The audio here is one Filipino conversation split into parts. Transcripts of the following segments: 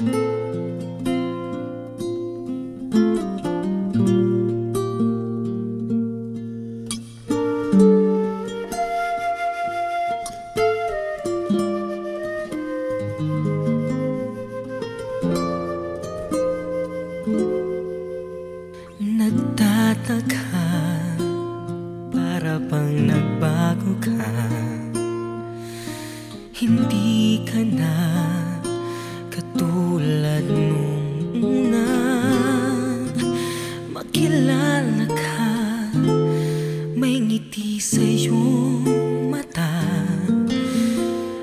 Nagtataka Para bang nagbago ka? Hindi ka na Katulad nung una. Makilala ka May ngiti sa iyong mata.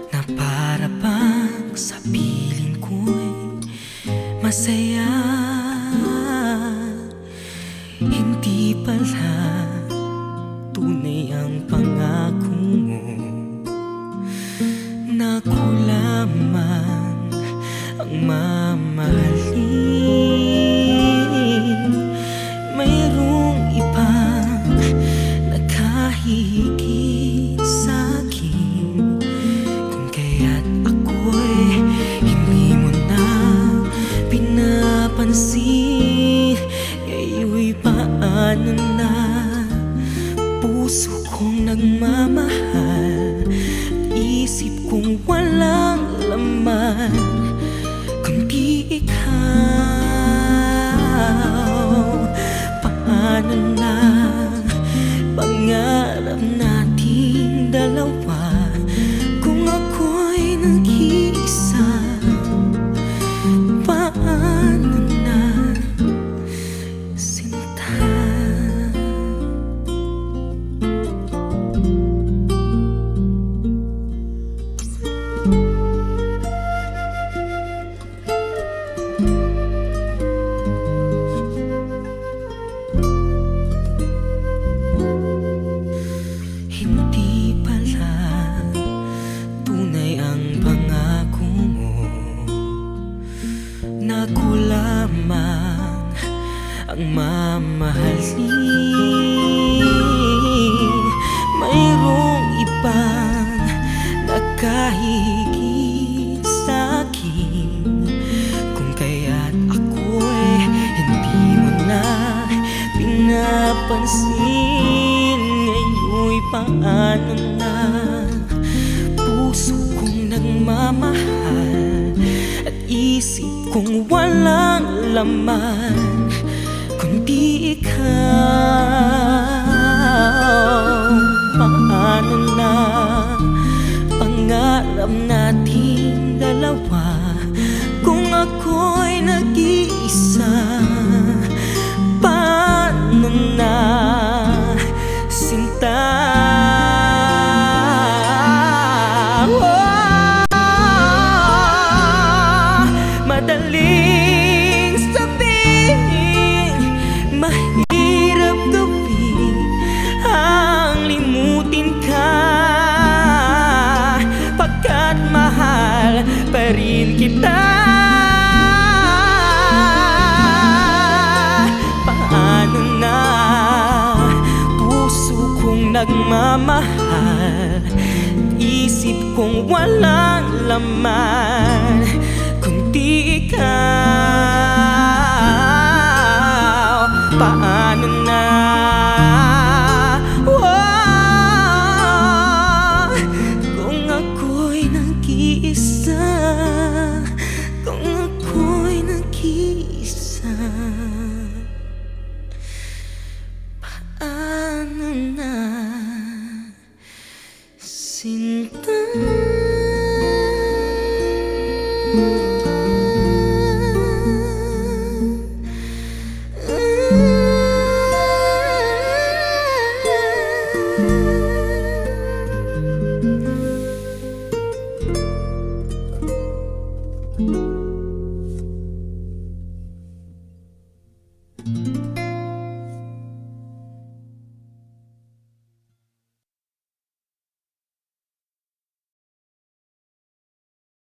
Na para bang sa piling ko'y Masaya Puso kong nagmamahal. Isip kong walang laman. Kundi ikaw lamang ang mamahalin Mayroong ibang nakahigit paano na Puso kong nagmamahal At isip kong walang laman Kundi ikaw? Paano na Pangarap nating dalawa Kung ako'y nag-iisa? Paano na kita. Paano na Puso kong nagmamahal? Isip kong walang laman Kundi ikaw